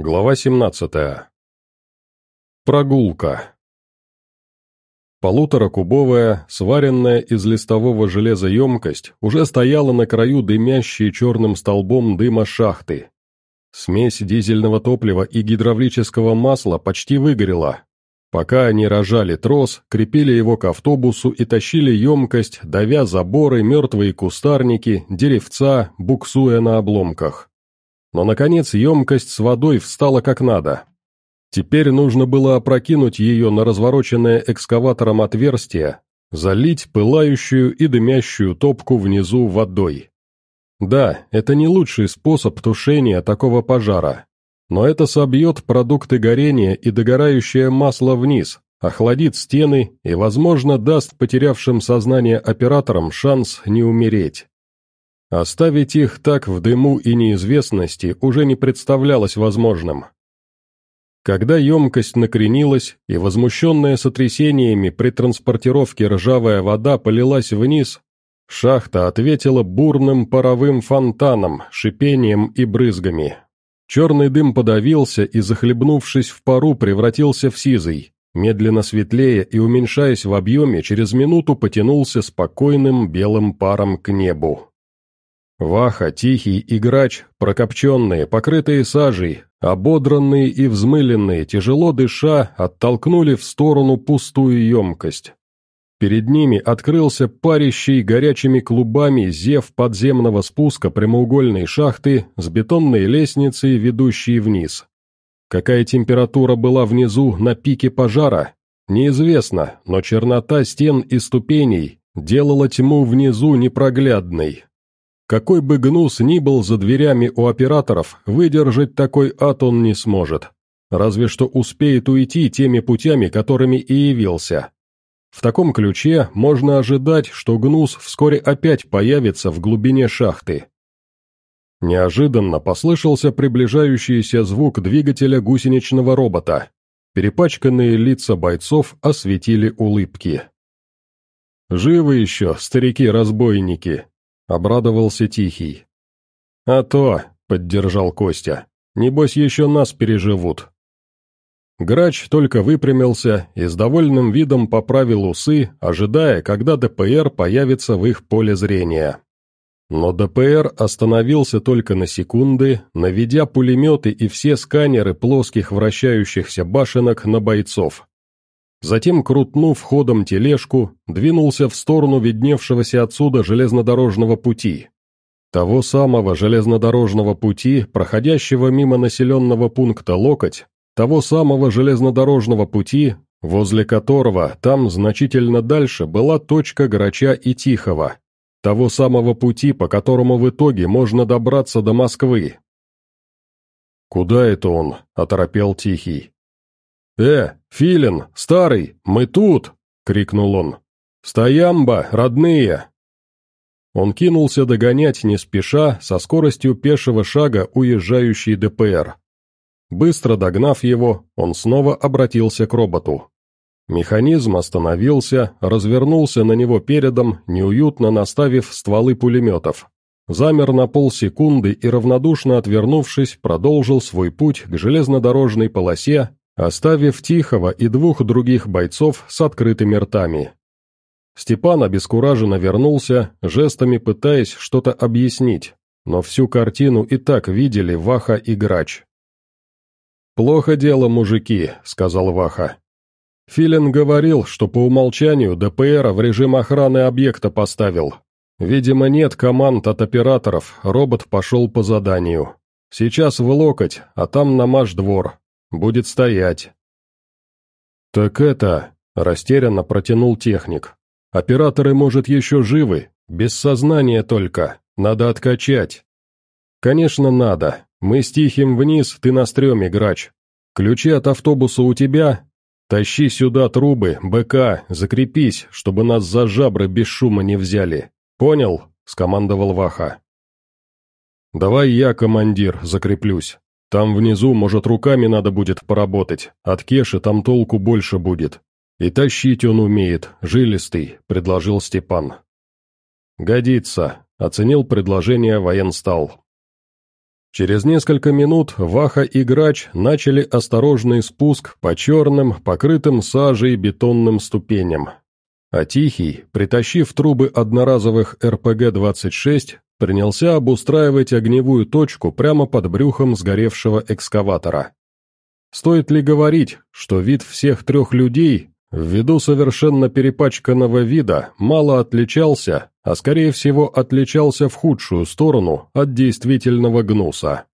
Глава 17. Прогулка. Полуторакубовая, сваренная из листового железа емкость уже стояла на краю дымящей черным столбом дыма шахты. Смесь дизельного топлива и гидравлического масла почти выгорела. Пока они рожали трос, крепили его к автобусу и тащили емкость, давя заборы, мертвые кустарники, деревца, буксуя на обломках. Но, наконец, емкость с водой встала как надо. Теперь нужно было опрокинуть ее на развороченное экскаватором отверстие, залить пылающую и дымящую топку внизу водой. Да, это не лучший способ тушения такого пожара, но это собьет продукты горения и догорающее масло вниз, охладит стены и, возможно, даст потерявшим сознание операторам шанс не умереть. Оставить их так в дыму и неизвестности уже не представлялось возможным. Когда емкость накренилась, и возмущенная сотрясениями при транспортировке ржавая вода полилась вниз, шахта ответила бурным паровым фонтаном, шипением и брызгами. Черный дым подавился и, захлебнувшись в пару, превратился в сизый. Медленно светлее и уменьшаясь в объеме, через минуту потянулся спокойным белым паром к небу. Ваха, Тихий и Грач, прокопченные, покрытые сажей, ободранные и взмыленные, тяжело дыша, оттолкнули в сторону пустую емкость. Перед ними открылся парящий горячими клубами зев подземного спуска прямоугольной шахты с бетонной лестницей, ведущей вниз. Какая температура была внизу на пике пожара, неизвестно, но чернота стен и ступеней делала тьму внизу непроглядной, какой бы гнус ни был за дверями у операторов, выдержать такой ад он не сможет. Разве что успеет уйти теми путями, которыми и явился. В таком ключе можно ожидать, что гнус вскоре опять появится в глубине шахты. Неожиданно послышался приближающийся звук двигателя гусеничного робота. Перепачканные лица бойцов осветили улыбки. «Живы еще, старики-разбойники!» Обрадовался Тихий. «А то», — поддержал Костя, — «небось еще нас переживут». Грач только выпрямился и с довольным видом поправил усы, ожидая, когда ДПР появится в их поле зрения. Но ДПР остановился только на секунды, наведя пулеметы и все сканеры плоских вращающихся башенок на бойцов. Затем, крутнув ходом тележку, двинулся в сторону видневшегося отсюда железнодорожного пути. Того самого железнодорожного пути, проходящего мимо населенного пункта Локоть, того самого железнодорожного пути, возле которого там значительно дальше была точка Грача и Тихого, того самого пути, по которому в итоге можно добраться до Москвы. «Куда это он?» – оторопел Тихий. «Э, Филин, старый, мы тут!» — крикнул он. «Стоямба, родные!» Он кинулся догонять не спеша, со скоростью пешего шага уезжающий ДПР. Быстро догнав его, он снова обратился к роботу. Механизм остановился, развернулся на него передом, неуютно наставив стволы пулеметов. Замер на полсекунды и, равнодушно отвернувшись, продолжил свой путь к железнодорожной полосе, оставив Тихого и двух других бойцов с открытыми ртами. Степан обескураженно вернулся, жестами пытаясь что-то объяснить, но всю картину и так видели Ваха и Грач. «Плохо дело, мужики», — сказал Ваха. Филин говорил, что по умолчанию ДПР в режим охраны объекта поставил. Видимо, нет команд от операторов, робот пошел по заданию. Сейчас в локоть, а там на маш двор. Будет стоять». «Так это...» — растерянно протянул техник. «Операторы, может, еще живы, без сознания только, надо откачать». «Конечно, надо. Мы с Тихим вниз, ты на стреме, грач. Ключи от автобуса у тебя? Тащи сюда трубы, БК, закрепись, чтобы нас за жабры без шума не взяли. Понял?» — скомандовал Ваха. «Давай я, командир, закреплюсь. Там внизу, может, руками надо будет поработать, от Кеши там толку больше будет. И тащить он умеет, жилистый», — предложил Степан. «Годится», — оценил предложение военстал. Через несколько минут Ваха и Грач начали осторожный спуск по черным, покрытым сажей бетонным ступеням. А Тихий, притащив трубы одноразовых РПГ-26, принялся обустраивать огневую точку прямо под брюхом сгоревшего экскаватора. Стоит ли говорить, что вид всех трех людей, ввиду совершенно перепачканного вида, мало отличался, а скорее всего отличался в худшую сторону от действительного гнуса.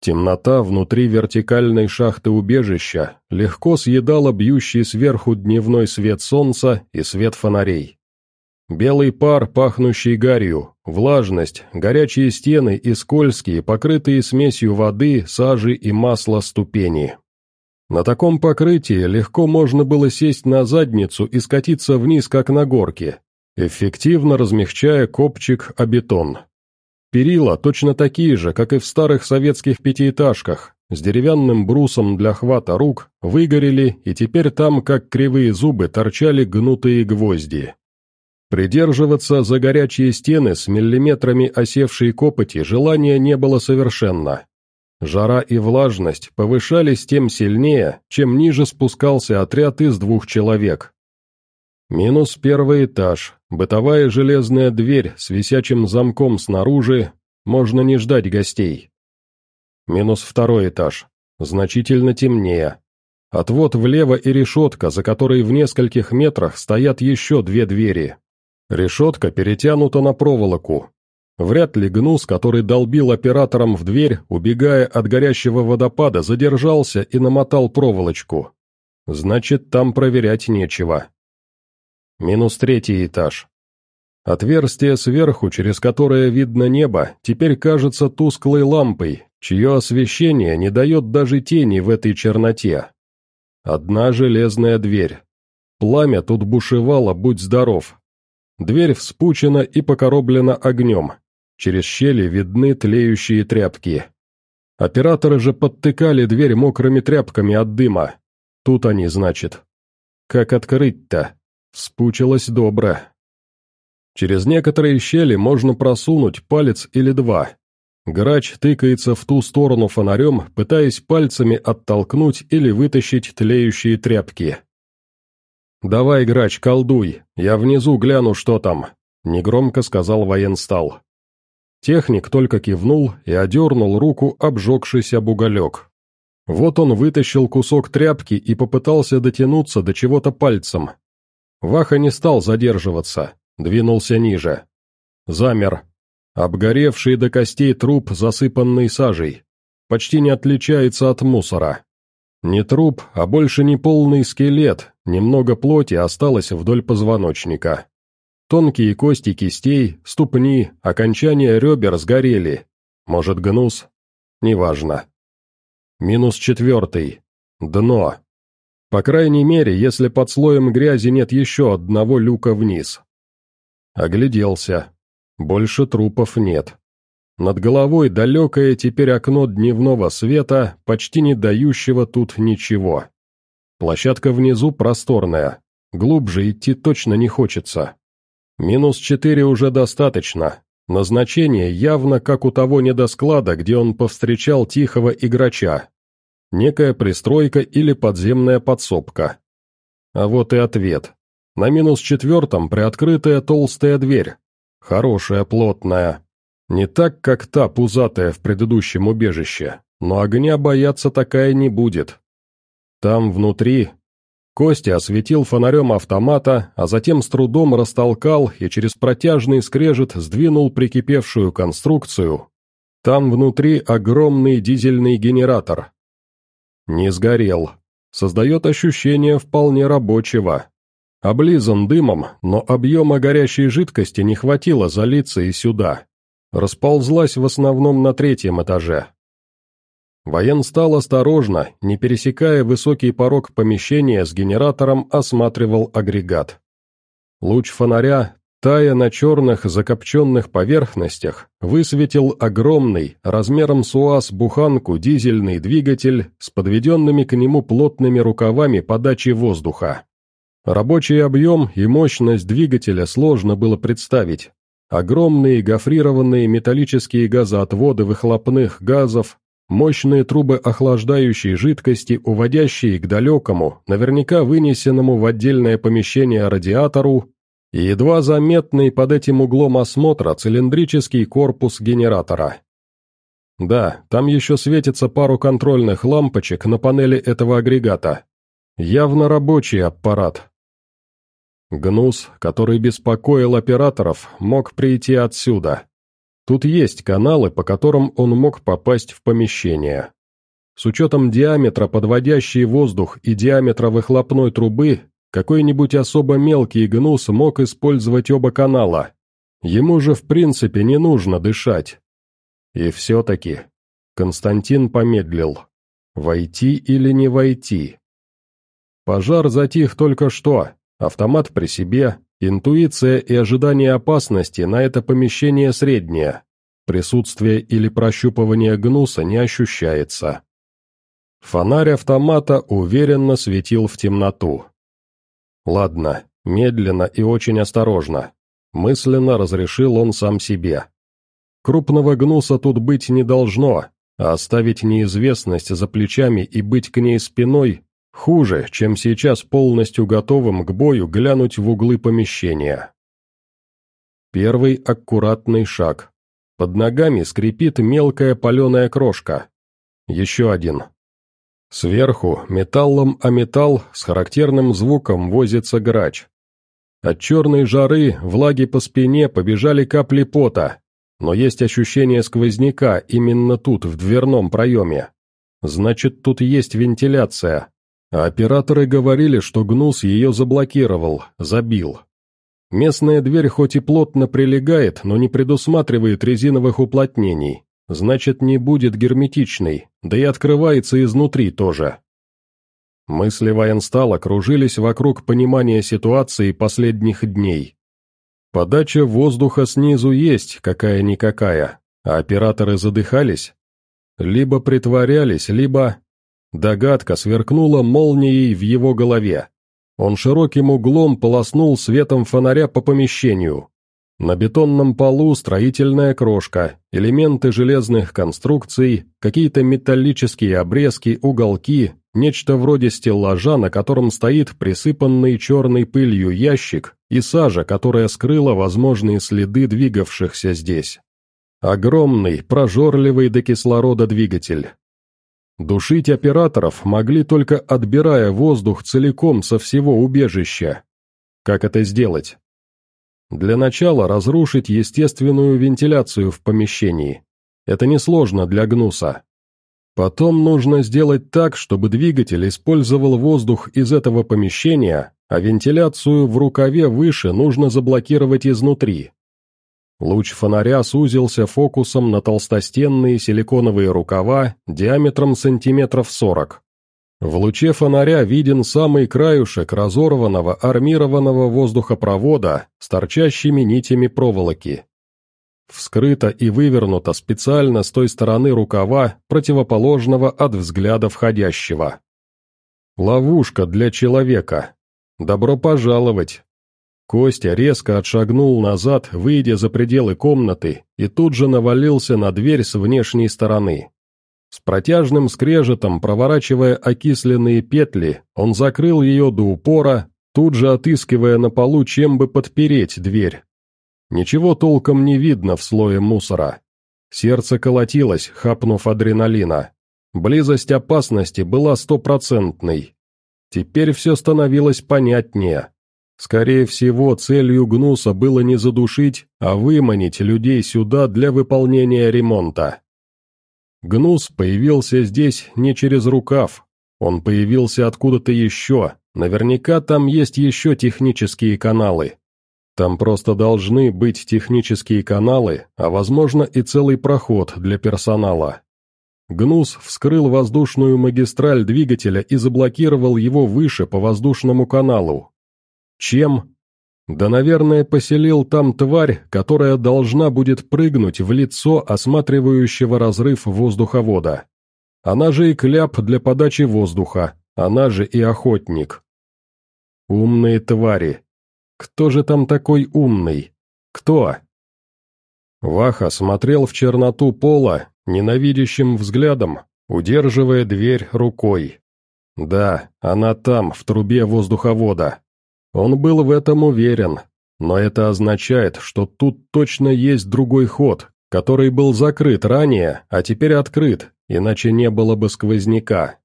Темнота внутри вертикальной шахты убежища легко съедала бьющий сверху дневной свет солнца и свет фонарей. Белый пар, пахнущий гарью, влажность, горячие стены и скользкие, покрытые смесью воды, сажи и масла ступени. На таком покрытии легко можно было сесть на задницу и скатиться вниз, как на горке, эффективно размягчая копчик о бетон. Перила точно такие же, как и в старых советских пятиэтажках, с деревянным брусом для хвата рук, выгорели, и теперь там, как кривые зубы, торчали гнутые гвозди. Придерживаться за горячие стены с миллиметрами осевшей копоти желания не было совершенно. Жара и влажность повышались тем сильнее, чем ниже спускался отряд из двух человек. Минус первый этаж, бытовая железная дверь с висячим замком снаружи, можно не ждать гостей. Минус второй этаж, значительно темнее. Отвод влево и решетка, за которой в нескольких метрах стоят еще две двери. Решетка перетянута на проволоку. Вряд ли гнус, который долбил оператором в дверь, убегая от горящего водопада, задержался и намотал проволочку. Значит, там проверять нечего. Минус третий этаж. Отверстие сверху, через которое видно небо, теперь кажется тусклой лампой, чье освещение не дает даже тени в этой черноте. Одна железная дверь. Пламя тут бушевало, будь здоров, Дверь вспучена и покороблена огнем. Через щели видны тлеющие тряпки. Операторы же подтыкали дверь мокрыми тряпками от дыма. Тут они, значит. Как открыть-то? Вспучилось добро. Через некоторые щели можно просунуть палец или два. Грач тыкается в ту сторону фонарем, пытаясь пальцами оттолкнуть или вытащить тлеющие тряпки. «Давай, грач, колдуй, я внизу гляну, что там», — негромко сказал военстал. Техник только кивнул и одернул руку, обжегшись об уголек. Вот он вытащил кусок тряпки и попытался дотянуться до чего-то пальцем. Ваха не стал задерживаться, двинулся ниже. Замер. Обгоревший до костей труп, засыпанный сажей. Почти не отличается от мусора. Не труп, а больше не полный скелет, немного плоти осталось вдоль позвоночника. Тонкие кости кистей, ступни, окончания ребер сгорели. Может, гнус? Неважно. Минус четвертый. Дно. По крайней мере, если под слоем грязи нет еще одного люка вниз. Огляделся. Больше трупов нет. Над головой далекое теперь окно дневного света, почти не дающего тут ничего. Площадка внизу просторная, глубже идти точно не хочется. Минус четыре уже достаточно. Назначение явно как у того недосклада, где он повстречал тихого играча. Некая пристройка или подземная подсобка. А вот и ответ. На минус четвертом приоткрытая толстая дверь. Хорошая, плотная, не так, как та пузатая в предыдущем убежище, но огня бояться такая не будет. Там внутри... Костя осветил фонарем автомата, а затем с трудом растолкал и через протяжный скрежет сдвинул прикипевшую конструкцию. Там внутри огромный дизельный генератор. Не сгорел. Создает ощущение вполне рабочего. Облизан дымом, но объема горящей жидкости не хватило залиться и сюда расползлась в основном на третьем этаже. Воен стал осторожно, не пересекая высокий порог помещения с генератором, осматривал агрегат. Луч фонаря, тая на черных закопченных поверхностях, высветил огромный, размером с УАЗ буханку дизельный двигатель с подведенными к нему плотными рукавами подачи воздуха. Рабочий объем и мощность двигателя сложно было представить, Огромные гофрированные металлические газоотводы выхлопных газов, мощные трубы охлаждающей жидкости, уводящие к далекому, наверняка вынесенному в отдельное помещение радиатору, и едва заметный под этим углом осмотра цилиндрический корпус генератора. Да, там еще светится пару контрольных лампочек на панели этого агрегата. Явно рабочий аппарат. Гнус, который беспокоил операторов, мог прийти отсюда. Тут есть каналы, по которым он мог попасть в помещение. С учетом диаметра подводящей воздух и диаметра выхлопной трубы, какой-нибудь особо мелкий гнус мог использовать оба канала. Ему же в принципе не нужно дышать. И все-таки Константин помедлил. Войти или не войти? Пожар затих только что, Автомат при себе, интуиция и ожидание опасности на это помещение среднее. Присутствие или прощупывание гнуса не ощущается. Фонарь автомата уверенно светил в темноту. Ладно, медленно и очень осторожно. Мысленно разрешил он сам себе. Крупного гнуса тут быть не должно, а оставить неизвестность за плечами и быть к ней спиной Хуже, чем сейчас полностью готовым к бою глянуть в углы помещения. Первый аккуратный шаг. Под ногами скрипит мелкая паленая крошка. Еще один. Сверху, металлом о металл, с характерным звуком возится грач. От черной жары, влаги по спине побежали капли пота, но есть ощущение сквозняка именно тут, в дверном проеме. Значит, тут есть вентиляция, операторы говорили, что Гнус ее заблокировал, забил. Местная дверь хоть и плотно прилегает, но не предусматривает резиновых уплотнений, значит не будет герметичной, да и открывается изнутри тоже. Мысли военстала кружились вокруг понимания ситуации последних дней. Подача воздуха снизу есть, какая-никакая, а операторы задыхались. Либо притворялись, либо... Догадка сверкнула молнией в его голове. Он широким углом полоснул светом фонаря по помещению. На бетонном полу строительная крошка, элементы железных конструкций, какие-то металлические обрезки, уголки, нечто вроде стеллажа, на котором стоит присыпанный черной пылью ящик и сажа, которая скрыла возможные следы двигавшихся здесь. Огромный, прожорливый до кислорода двигатель, Душить операторов могли только отбирая воздух целиком со всего убежища. Как это сделать? Для начала разрушить естественную вентиляцию в помещении. Это несложно для гнуса. Потом нужно сделать так, чтобы двигатель использовал воздух из этого помещения, а вентиляцию в рукаве выше нужно заблокировать изнутри. Луч фонаря сузился фокусом на толстостенные силиконовые рукава диаметром сантиметров сорок. В луче фонаря виден самый краюшек разорванного армированного воздухопровода с торчащими нитями проволоки. Вскрыто и вывернуто специально с той стороны рукава, противоположного от взгляда входящего. Ловушка для человека. Добро пожаловать, Костя резко отшагнул назад, выйдя за пределы комнаты, и тут же навалился на дверь с внешней стороны. С протяжным скрежетом, проворачивая окисленные петли, он закрыл ее до упора, тут же отыскивая на полу, чем бы подпереть дверь. Ничего толком не видно в слое мусора. Сердце колотилось, хапнув адреналина. Близость опасности была стопроцентной. Теперь все становилось понятнее. Скорее всего, целью Гнуса было не задушить, а выманить людей сюда для выполнения ремонта. Гнус появился здесь не через рукав, он появился откуда-то еще, наверняка там есть еще технические каналы. Там просто должны быть технические каналы, а возможно и целый проход для персонала. Гнус вскрыл воздушную магистраль двигателя и заблокировал его выше по воздушному каналу, чем? Да, наверное, поселил там тварь, которая должна будет прыгнуть в лицо осматривающего разрыв воздуховода. Она же и кляп для подачи воздуха, она же и охотник. Умные твари. Кто же там такой умный? Кто? Ваха смотрел в черноту пола ненавидящим взглядом, удерживая дверь рукой. Да, она там, в трубе воздуховода. Он был в этом уверен, но это означает, что тут точно есть другой ход, который был закрыт ранее, а теперь открыт, иначе не было бы сквозняка.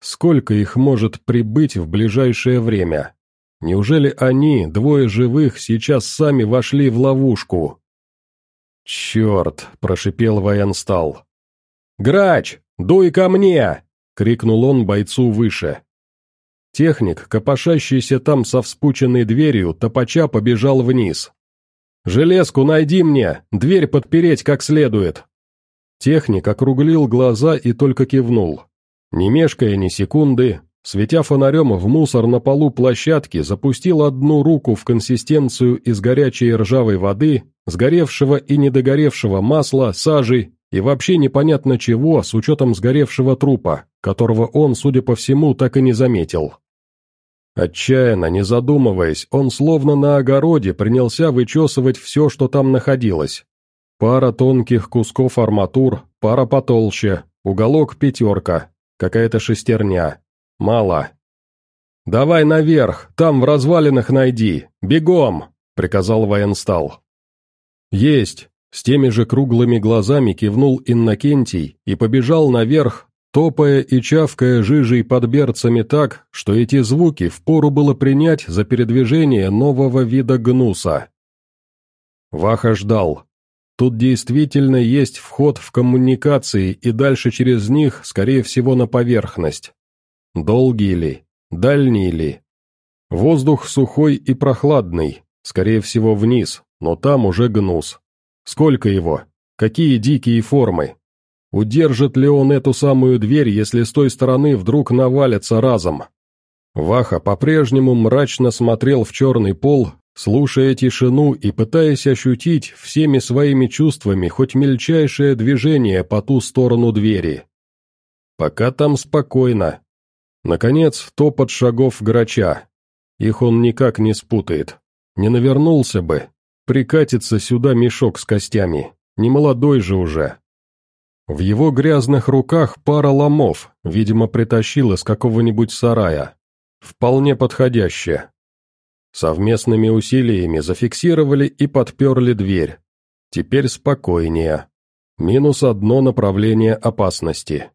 Сколько их может прибыть в ближайшее время? Неужели они, двое живых, сейчас сами вошли в ловушку? «Черт!» — прошипел военстал. «Грач, дуй ко мне!» — крикнул он бойцу выше. Техник, копошащийся там со вспученной дверью, топача побежал вниз. «Железку найди мне, дверь подпереть как следует!» Техник округлил глаза и только кивнул. Не мешкая ни секунды, светя фонарем в мусор на полу площадки, запустил одну руку в консистенцию из горячей ржавой воды, сгоревшего и недогоревшего масла, сажи и вообще непонятно чего с учетом сгоревшего трупа, которого он, судя по всему, так и не заметил. Отчаянно, не задумываясь, он словно на огороде принялся вычесывать все, что там находилось. Пара тонких кусков арматур, пара потолще, уголок пятерка, какая-то шестерня. Мало. «Давай наверх, там в развалинах найди, бегом!» — приказал военстал. «Есть!» — с теми же круглыми глазами кивнул Иннокентий и побежал наверх, топая и чавкая жижей под берцами так, что эти звуки впору было принять за передвижение нового вида гнуса. Ваха ждал. Тут действительно есть вход в коммуникации и дальше через них, скорее всего, на поверхность. Долгий ли? Дальний ли? Воздух сухой и прохладный, скорее всего, вниз, но там уже гнус. Сколько его? Какие дикие формы? Удержит ли он эту самую дверь, если с той стороны вдруг навалится разом? Ваха по-прежнему мрачно смотрел в черный пол, слушая тишину и пытаясь ощутить всеми своими чувствами хоть мельчайшее движение по ту сторону двери. Пока там спокойно. Наконец, топот шагов грача. Их он никак не спутает. Не навернулся бы. Прикатится сюда мешок с костями. Не молодой же уже. В его грязных руках пара ломов, видимо, притащил из какого-нибудь сарая. Вполне подходящее. Совместными усилиями зафиксировали и подперли дверь. Теперь спокойнее. Минус одно направление опасности.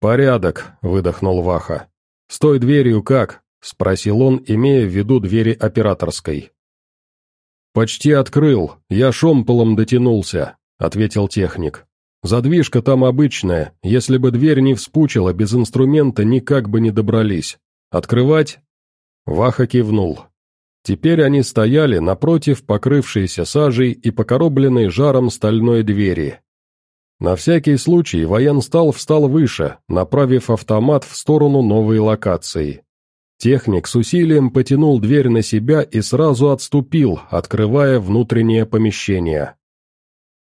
«Порядок», — выдохнул Ваха. «С той дверью как?» — спросил он, имея в виду двери операторской. «Почти открыл, я шомполом дотянулся», — ответил техник. Задвижка там обычная, если бы дверь не вспучила, без инструмента никак бы не добрались. Открывать?» Ваха кивнул. Теперь они стояли напротив покрывшейся сажей и покоробленной жаром стальной двери. На всякий случай военстал встал выше, направив автомат в сторону новой локации. Техник с усилием потянул дверь на себя и сразу отступил, открывая внутреннее помещение.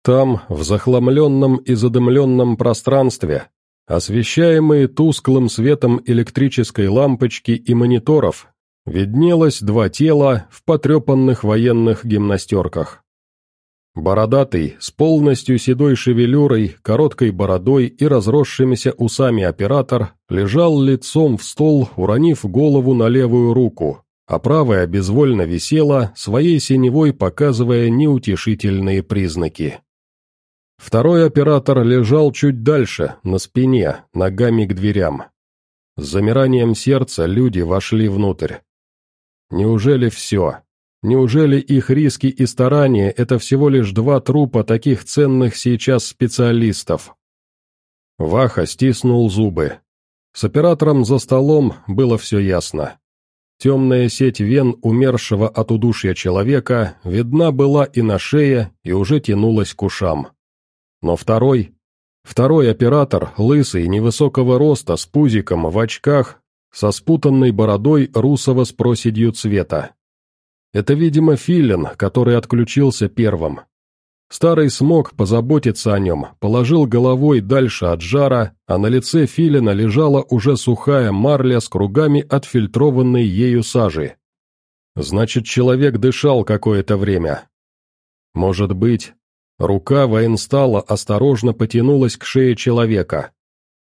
Там, в захламленном и задымленном пространстве, освещаемые тусклым светом электрической лампочки и мониторов, виднелось два тела в потрепанных военных гимнастерках. Бородатый, с полностью седой шевелюрой, короткой бородой и разросшимися усами оператор, лежал лицом в стол, уронив голову на левую руку, а правая безвольно висела, своей синевой показывая неутешительные признаки. Второй оператор лежал чуть дальше, на спине, ногами к дверям. С замиранием сердца люди вошли внутрь. Неужели все? Неужели их риски и старания – это всего лишь два трупа таких ценных сейчас специалистов? Ваха стиснул зубы. С оператором за столом было все ясно. Темная сеть вен умершего от удушья человека видна была и на шее, и уже тянулась к ушам. Но второй... Второй оператор, лысый, невысокого роста, с пузиком, в очках, со спутанной бородой русого с проседью цвета. Это, видимо, филин, который отключился первым. Старый смог позаботиться о нем, положил головой дальше от жара, а на лице филина лежала уже сухая марля с кругами отфильтрованной ею сажи. Значит, человек дышал какое-то время. Может быть, рука военстала осторожно потянулась к шее человека.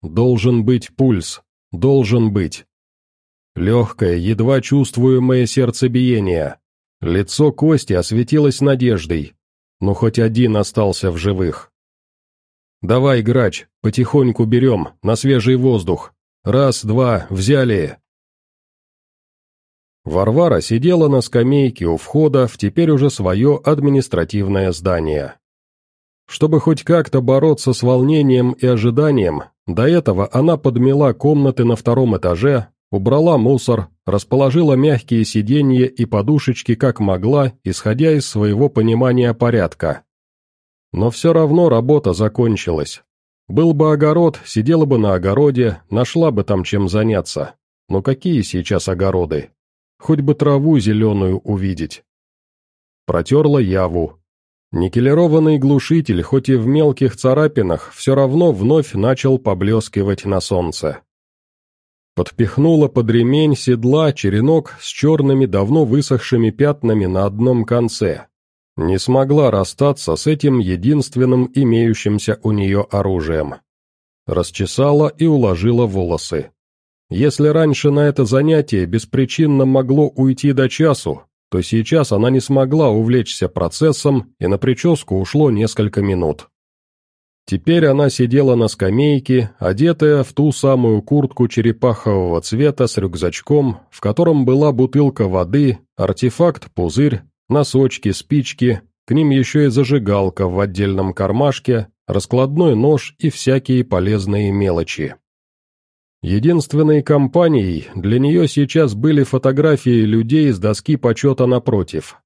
Должен быть пульс, должен быть. Легкое, едва чувствуемое сердцебиение. Лицо Кости осветилось надеждой. Но хоть один остался в живых. «Давай, грач, потихоньку берем, на свежий воздух. Раз, два, взяли!» Варвара сидела на скамейке у входа в теперь уже свое административное здание. Чтобы хоть как-то бороться с волнением и ожиданием, до этого она подмела комнаты на втором этаже, убрала мусор, расположила мягкие сиденья и подушечки как могла, исходя из своего понимания порядка. Но все равно работа закончилась. Был бы огород, сидела бы на огороде, нашла бы там чем заняться. Но какие сейчас огороды? Хоть бы траву зеленую увидеть. Протерла яву. Никелированный глушитель, хоть и в мелких царапинах, все равно вновь начал поблескивать на солнце. Подпихнула под ремень седла черенок с черными давно высохшими пятнами на одном конце. Не смогла расстаться с этим единственным имеющимся у нее оружием. Расчесала и уложила волосы. Если раньше на это занятие беспричинно могло уйти до часу, то сейчас она не смогла увлечься процессом, и на прическу ушло несколько минут. Теперь она сидела на скамейке, одетая в ту самую куртку черепахового цвета с рюкзачком, в котором была бутылка воды, артефакт-пузырь, носочки, спички, к ним еще и зажигалка в отдельном кармашке, раскладной нож и всякие полезные мелочи. Единственной компанией для нее сейчас были фотографии людей с доски почета напротив.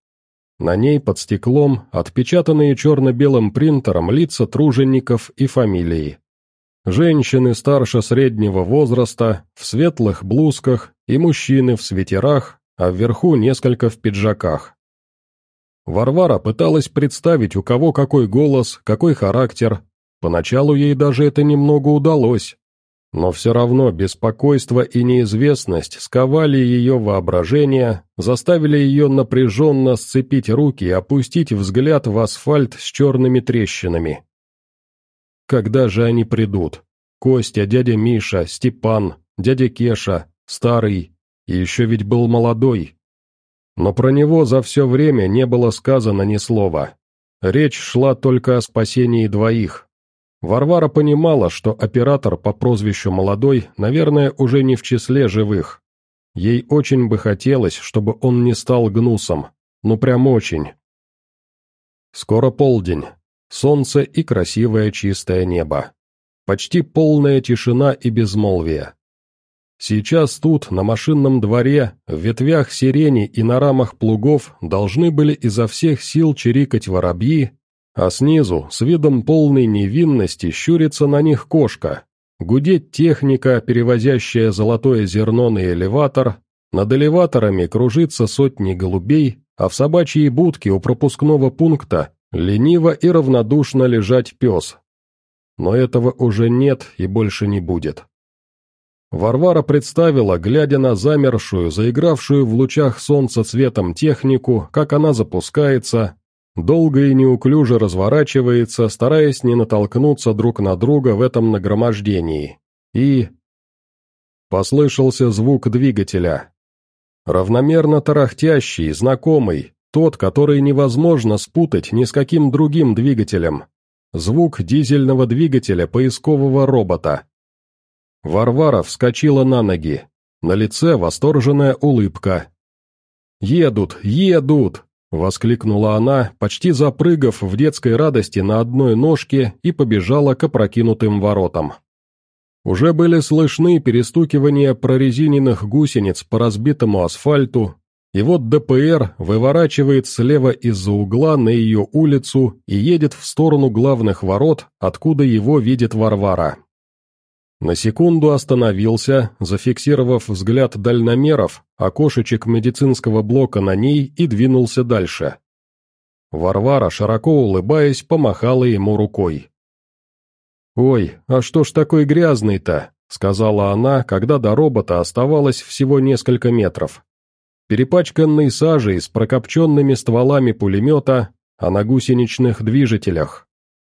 На ней под стеклом отпечатанные черно-белым принтером лица тружеников и фамилии. Женщины старше среднего возраста, в светлых блузках, и мужчины в свитерах, а вверху несколько в пиджаках. Варвара пыталась представить, у кого какой голос, какой характер. Поначалу ей даже это немного удалось. Но все равно беспокойство и неизвестность сковали ее воображение, заставили ее напряженно сцепить руки и опустить взгляд в асфальт с черными трещинами. Когда же они придут? Костя, дядя Миша, Степан, дядя Кеша, старый, и еще ведь был молодой. Но про него за все время не было сказано ни слова. Речь шла только о спасении двоих, Варвара понимала, что оператор по прозвищу «Молодой», наверное, уже не в числе живых. Ей очень бы хотелось, чтобы он не стал гнусом. Ну прям очень. Скоро полдень. Солнце и красивое чистое небо. Почти полная тишина и безмолвие. Сейчас тут, на машинном дворе, в ветвях сирени и на рамах плугов должны были изо всех сил чирикать воробьи, а снизу, с видом полной невинности, щурится на них кошка. Гудеть техника, перевозящая золотое зерно на элеватор, над элеваторами кружится сотни голубей, а в собачьей будке у пропускного пункта лениво и равнодушно лежать пес. Но этого уже нет и больше не будет. Варвара представила, глядя на замершую, заигравшую в лучах солнца цветом технику, как она запускается, долго и неуклюже разворачивается, стараясь не натолкнуться друг на друга в этом нагромождении. И... Послышался звук двигателя. Равномерно тарахтящий, знакомый, тот, который невозможно спутать ни с каким другим двигателем. Звук дизельного двигателя поискового робота. Варвара вскочила на ноги. На лице восторженная улыбка. «Едут, едут!» Воскликнула она, почти запрыгав в детской радости на одной ножке и побежала к опрокинутым воротам. Уже были слышны перестукивания прорезиненных гусениц по разбитому асфальту, и вот ДПР выворачивает слева из-за угла на ее улицу и едет в сторону главных ворот, откуда его видит Варвара. На секунду остановился, зафиксировав взгляд дальномеров, окошечек медицинского блока на ней и двинулся дальше. Варвара, широко улыбаясь, помахала ему рукой. «Ой, а что ж такой грязный-то?» — сказала она, когда до робота оставалось всего несколько метров. Перепачканный сажей с прокопченными стволами пулемета, а на гусеничных движителях.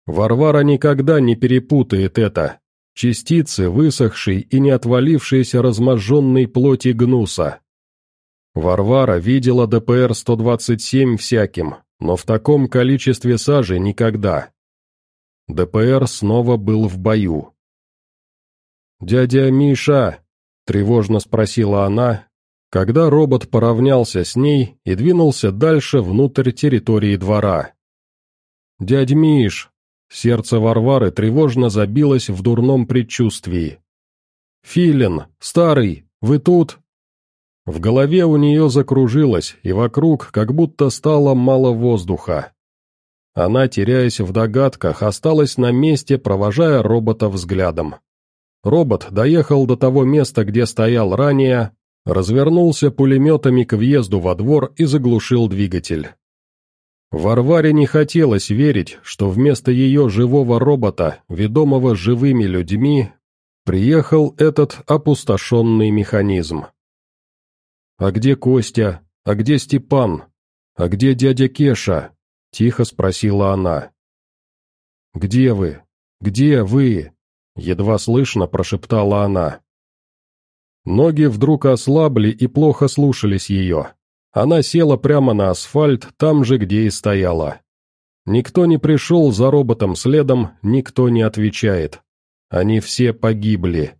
Варвара никогда не перепутает это. Частицы высохшей и не отвалившейся разможженной плоти гнуса. Варвара видела ДПР-127 всяким, но в таком количестве сажи никогда. ДПР снова был в бою. «Дядя Миша!» — тревожно спросила она, когда робот поравнялся с ней и двинулся дальше внутрь территории двора. «Дядь Миш!» — сердце Варвары тревожно забилось в дурном предчувствии. «Филин, старый, вы тут?» В голове у нее закружилось, и вокруг как будто стало мало воздуха. Она, теряясь в догадках, осталась на месте, провожая робота взглядом. Робот доехал до того места, где стоял ранее, развернулся пулеметами к въезду во двор и заглушил двигатель. Варваре не хотелось верить, что вместо ее живого робота, ведомого живыми людьми, приехал этот опустошенный механизм. «А где Костя? А где Степан? А где дядя Кеша?» — тихо спросила она. «Где вы? Где вы?» Едва слышно прошептала она. Ноги вдруг ослабли и плохо слушались ее. Она села прямо на асфальт, там же, где и стояла. Никто не пришел за роботом следом, никто не отвечает. Они все погибли.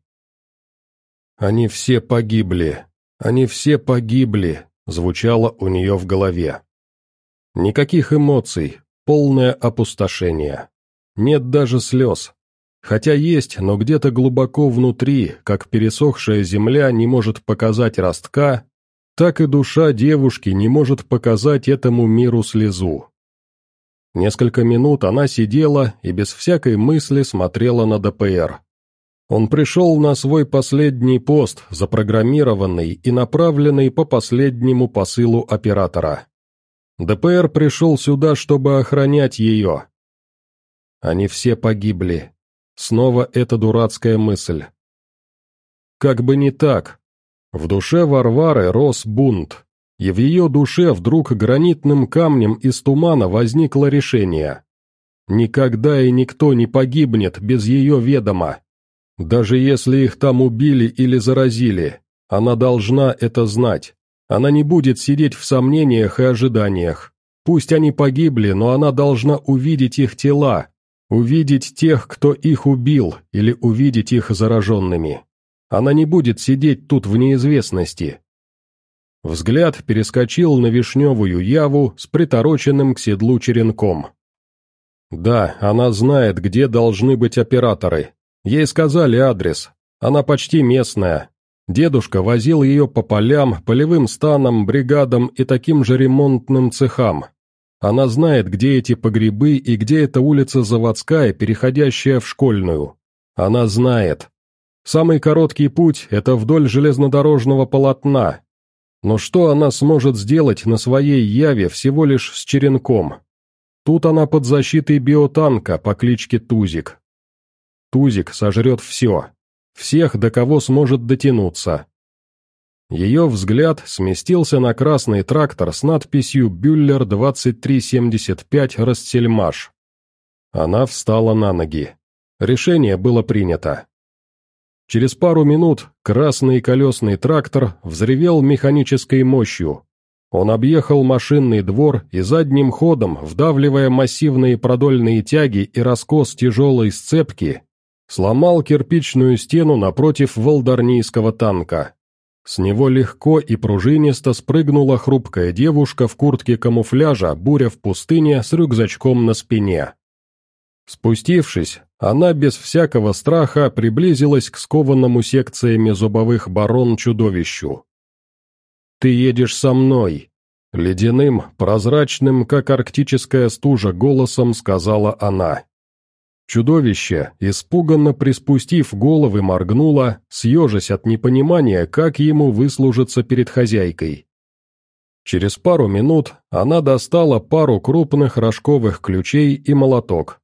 Они все погибли. Они все погибли, звучало у нее в голове. Никаких эмоций, полное опустошение. Нет даже слез, Хотя есть, но где-то глубоко внутри, как пересохшая земля не может показать ростка, так и душа девушки не может показать этому миру слезу. Несколько минут она сидела и без всякой мысли смотрела на ДПР. Он пришел на свой последний пост, запрограммированный и направленный по последнему посылу оператора. ДПР пришел сюда, чтобы охранять ее. Они все погибли, Снова эта дурацкая мысль. Как бы не так. В душе Варвары рос бунт, и в ее душе вдруг гранитным камнем из тумана возникло решение. Никогда и никто не погибнет без ее ведома. Даже если их там убили или заразили, она должна это знать. Она не будет сидеть в сомнениях и ожиданиях. Пусть они погибли, но она должна увидеть их тела, Увидеть тех, кто их убил, или увидеть их зараженными. Она не будет сидеть тут в неизвестности. Взгляд перескочил на вишневую яву с притороченным к седлу черенком. Да, она знает, где должны быть операторы. Ей сказали адрес. Она почти местная. Дедушка возил ее по полям, полевым станам, бригадам и таким же ремонтным цехам. Она знает, где эти погребы и где эта улица Заводская, переходящая в Школьную. Она знает. Самый короткий путь – это вдоль железнодорожного полотна. Но что она сможет сделать на своей яве всего лишь с черенком? Тут она под защитой биотанка по кличке Тузик. Тузик сожрет все. Всех, до кого сможет дотянуться. Ее взгляд сместился на красный трактор с надписью «Бюллер 2375 Растельмаш». Она встала на ноги. Решение было принято. Через пару минут красный колесный трактор взревел механической мощью. Он объехал машинный двор и задним ходом, вдавливая массивные продольные тяги и раскос тяжелой сцепки, сломал кирпичную стену напротив волдарнийского танка. С него легко и пружинисто спрыгнула хрупкая девушка в куртке камуфляжа «Буря в пустыне» с рюкзачком на спине. Спустившись, она без всякого страха приблизилась к скованному секциями зубовых барон чудовищу. «Ты едешь со мной», — ледяным, прозрачным, как арктическая стужа, голосом сказала она. Чудовище, испуганно приспустив головы, моргнуло, съежась от непонимания, как ему выслужиться перед хозяйкой. Через пару минут она достала пару крупных рожковых ключей и молоток.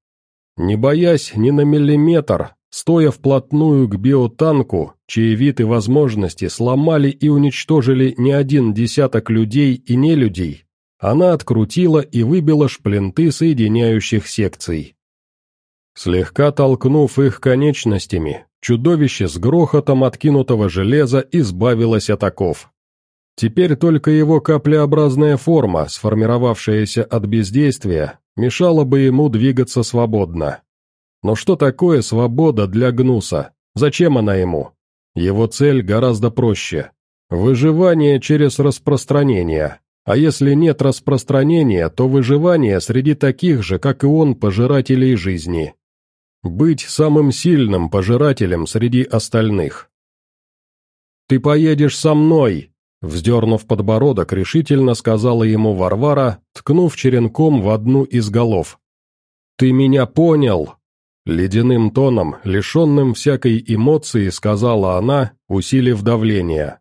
Не боясь ни на миллиметр, стоя вплотную к биотанку, чьи вид и возможности сломали и уничтожили не один десяток людей и нелюдей, она открутила и выбила шплинты соединяющих секций. Слегка толкнув их конечностями, чудовище с грохотом откинутого железа избавилось от оков. Теперь только его каплеобразная форма, сформировавшаяся от бездействия, мешала бы ему двигаться свободно. Но что такое свобода для Гнуса? Зачем она ему? Его цель гораздо проще. Выживание через распространение. А если нет распространения, то выживание среди таких же, как и он, пожирателей жизни. Быть самым сильным пожирателем среди остальных. «Ты поедешь со мной!» Вздернув подбородок, решительно сказала ему Варвара, ткнув черенком в одну из голов. «Ты меня понял!» Ледяным тоном, лишенным всякой эмоции, сказала она, усилив давление.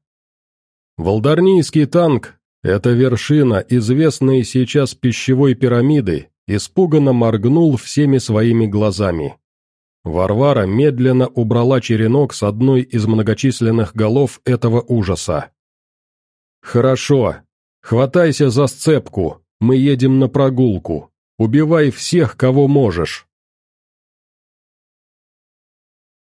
Волдарнийский танк — это вершина известной сейчас пищевой пирамиды, испуганно моргнул всеми своими глазами. Варвара медленно убрала черенок с одной из многочисленных голов этого ужаса. «Хорошо. Хватайся за сцепку. Мы едем на прогулку. Убивай всех, кого можешь».